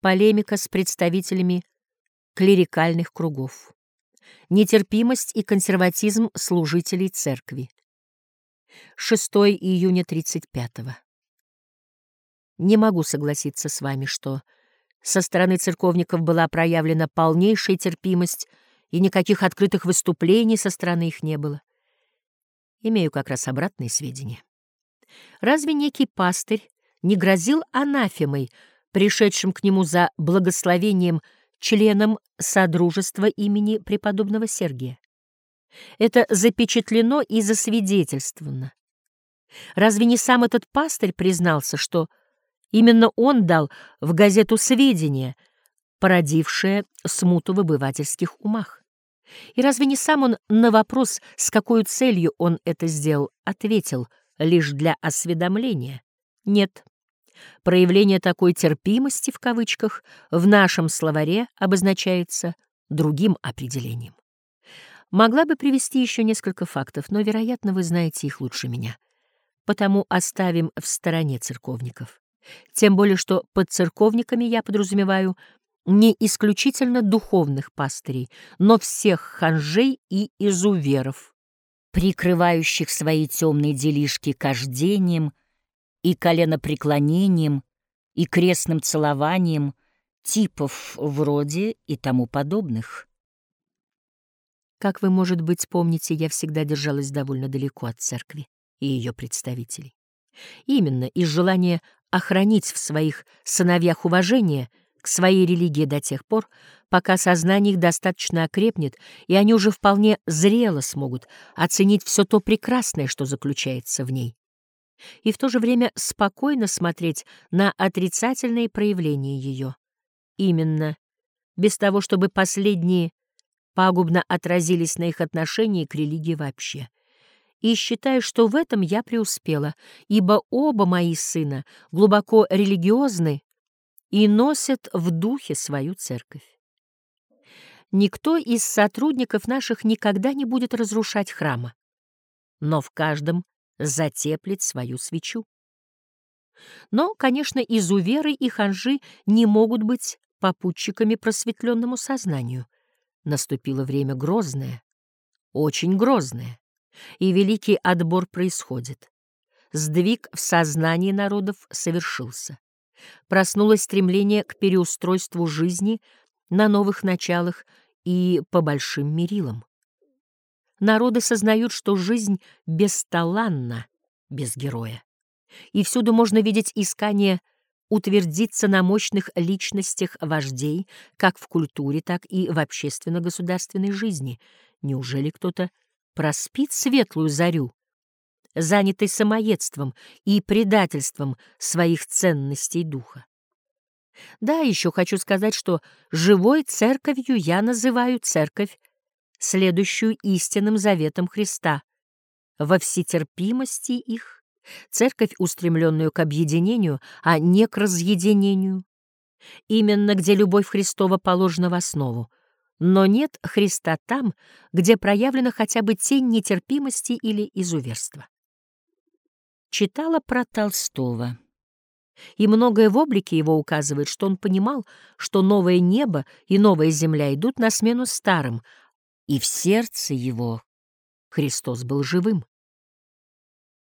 полемика с представителями клерикальных кругов, нетерпимость и консерватизм служителей церкви. 6 июня 35 -го. Не могу согласиться с вами, что со стороны церковников была проявлена полнейшая терпимость, и никаких открытых выступлений со стороны их не было. Имею как раз обратные сведения. Разве некий пастырь не грозил анафемой, пришедшим к нему за благословением членом Содружества имени преподобного Сергия? Это запечатлено и засвидетельствовано. Разве не сам этот пастырь признался, что именно он дал в газету сведения, породившее смуту в обывательских умах? И разве не сам он на вопрос, с какой целью он это сделал, ответил лишь для осведомления? Нет. Проявление такой терпимости в кавычках в нашем словаре обозначается другим определением. Могла бы привести еще несколько фактов, но, вероятно, вы знаете их лучше меня. Потому оставим в стороне церковников. Тем более, что под церковниками я подразумеваю не исключительно духовных пастырей, но всех ханжей и изуверов, прикрывающих свои темные делишки кождением и коленопреклонением и крестным целованием типов вроде и тому подобных. Как вы, может быть, помните, я всегда держалась довольно далеко от церкви и ее представителей. Именно из желания охранить в своих сыновьях уважение к своей религии до тех пор, пока сознание их достаточно окрепнет, и они уже вполне зрело смогут оценить все то прекрасное, что заключается в ней, и в то же время спокойно смотреть на отрицательные проявления ее. Именно, без того, чтобы последние пагубно отразились на их отношении к религии вообще. И считаю, что в этом я преуспела, ибо оба мои сына глубоко религиозны и носят в духе свою церковь. Никто из сотрудников наших никогда не будет разрушать храма, но в каждом затеплит свою свечу. Но, конечно, изуверы и ханжи не могут быть попутчиками просветленному сознанию — Наступило время грозное, очень грозное, и великий отбор происходит. Сдвиг в сознании народов совершился. Проснулось стремление к переустройству жизни на новых началах и по большим мерилам. Народы сознают, что жизнь бесталанна без героя. И всюду можно видеть искание утвердиться на мощных личностях вождей как в культуре, так и в общественно-государственной жизни. Неужели кто-то проспит светлую зарю, занятый самоедством и предательством своих ценностей духа? Да, еще хочу сказать, что живой церковью я называю церковь, следующую истинным заветам Христа, во всетерпимости их церковь, устремленную к объединению, а не к разъединению. Именно где любовь Христова положена в основу, но нет Христа там, где проявлена хотя бы тень нетерпимости или изуверства. Читала про Толстого. И многое в облике его указывает, что он понимал, что новое небо и новая земля идут на смену старым, и в сердце его Христос был живым.